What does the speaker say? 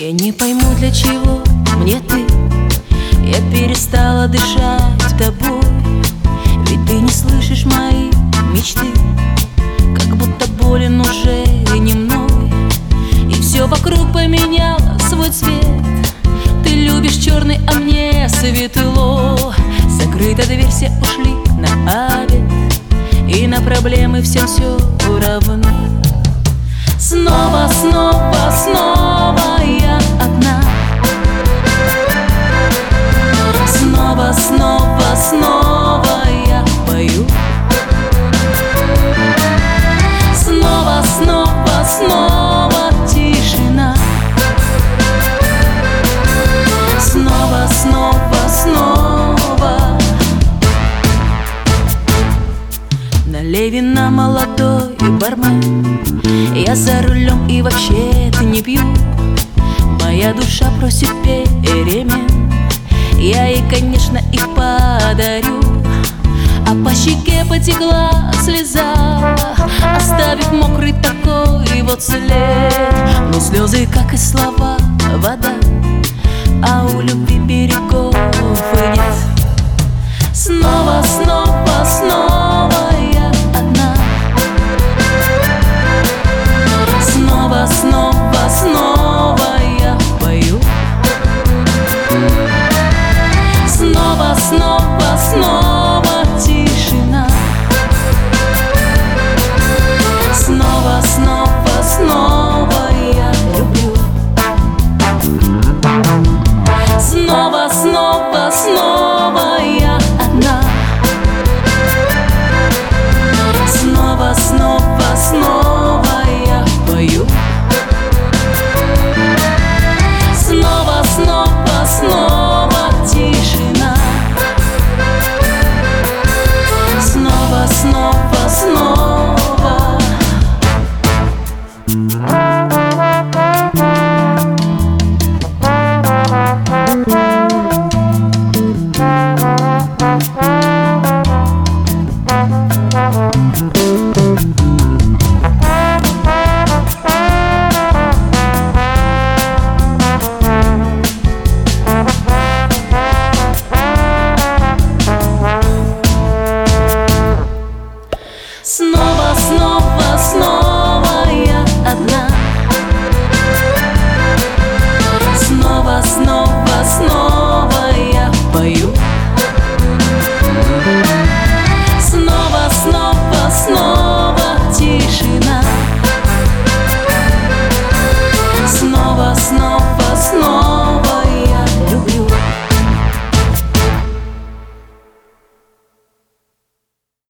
Я не пойму, для чего мне ты. Я перестала дышать тобой. Ведь ты не слышишь мои мечты. Как будто болен уже не мной. И все вокруг поменяло свой цвет. Ты любишь черный, а мне светло. Закрыта дверь, все ушли на обед. И на проблемы всем все равно. Налей вина молодой бармен. Я за рулем и вообще-то не пью. Моя душа просит перемен. Я ей, конечно, их подарю. А по щеке потекла слеза. Оставив мокрый такой вот след. Но слезы, как и слова, вода. А у любви берегов и нет small